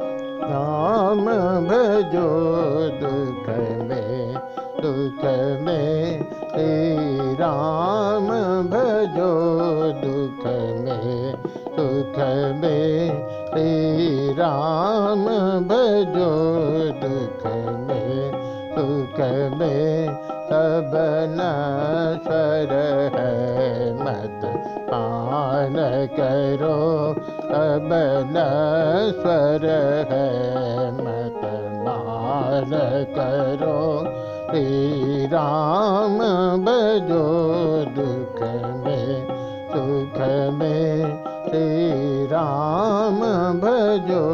राम भजो दुख में दुख में। श्री राम भजो दुख में सुख में। श्री राम भजो दुख में सुख में। सब है मत पान करो सब नश्वर है मत मान करो। श्री राम बजो दुख में सुख में श्री राम भजो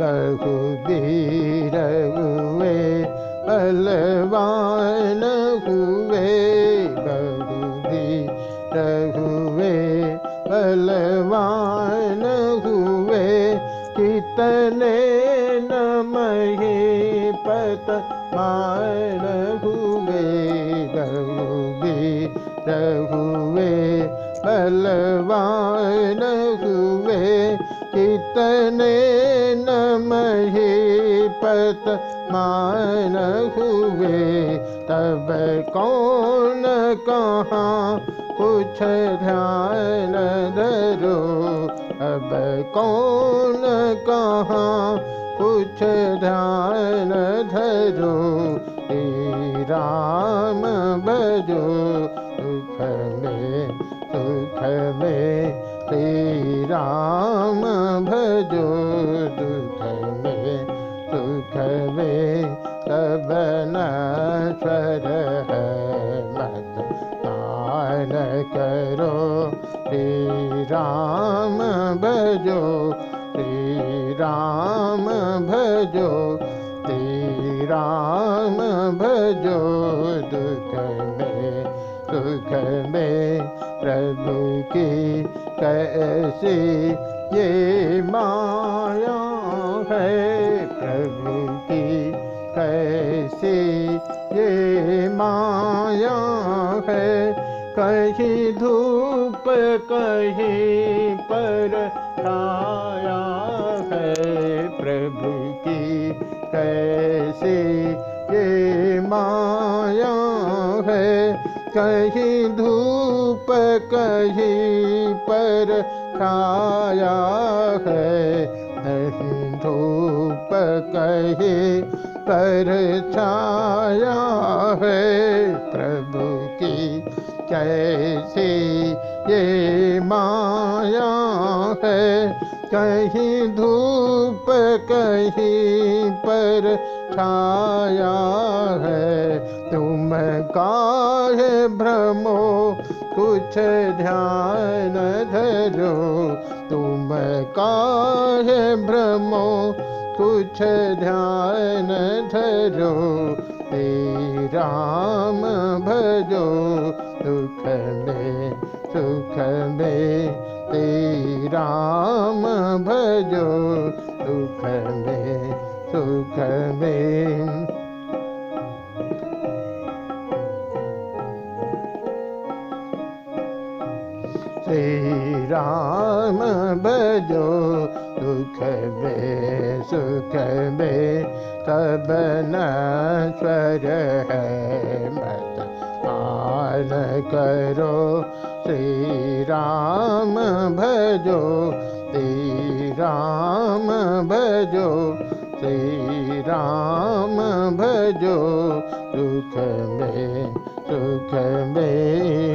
रघुबीर हुए बलवान हुए रघुबीर हुए बलवान हुए, कितने न मही पत मान हुए रघुबीर हुए बलवान हुए, कितने महीपत मान हुए, तब कौन कहाँ? कुछ ध्यान धरो, अब कौन कहाँ? कुछ ध्यान धरो राम बजो राम भजो श्री राम भजो श्री राम भजो, दुख में सुख में प्रभु की कैसी ये माया है? प्रभु की कैसी ये माया है? कहीं धूप कहीं पर छाया है प्रभु की कैसी ये माया है। कहीं धूप कहीं पर छाया है। नहीं धूप कहीं पर छाया है प्रभु की कैसी माया है। कहीं धूप, कहीं पर छाया है। तुम काहे भ्रमो? कुछ ध्यान धरो। तुम काहे भ्रमो? कुछ ध्यान धरो। हे राम, भजो सुख में। सुख में ते राम भजो। सुख में सुख में श्री राम भजो। सुख में सुख में सब नश्वर है मत मान करो श्री राम भजो श्री राम भजो श्री राम भजो सुख में सुख में